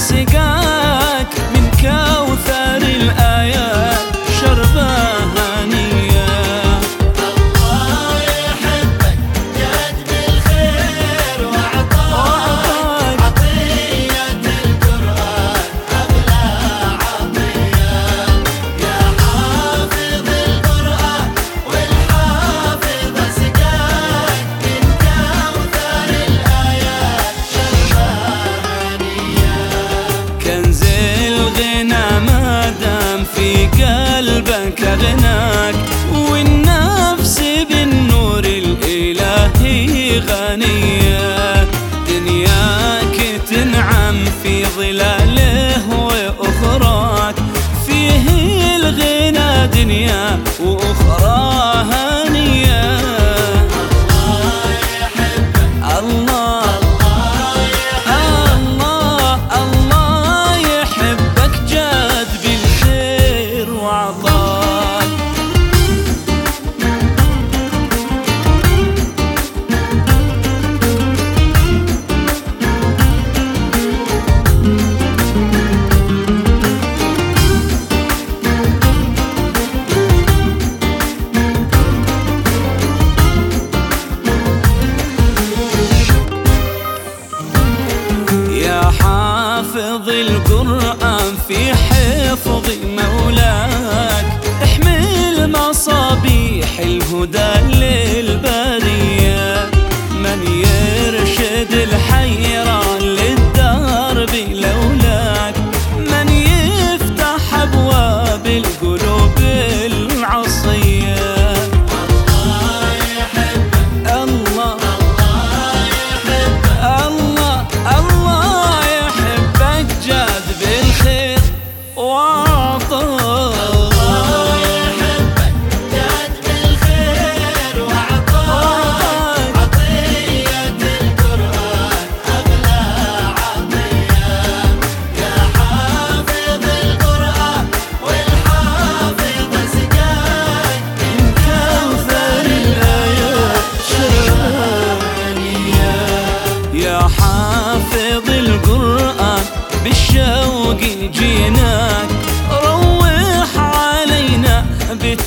cigana قلبك غناك في حفظ مولاك احمل مصابيح الهدى للبلد.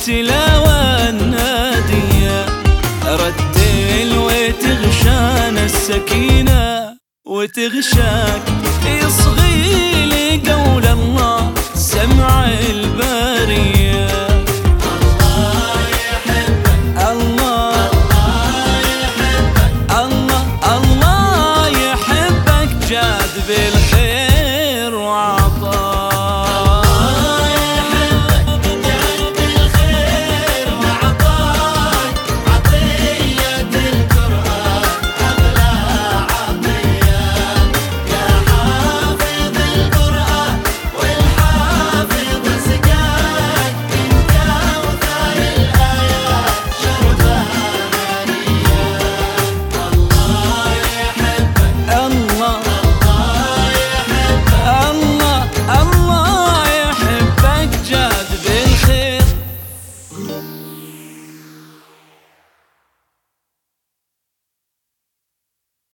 التلاوة النادية رد الويت غشان السكينة وتغشاك.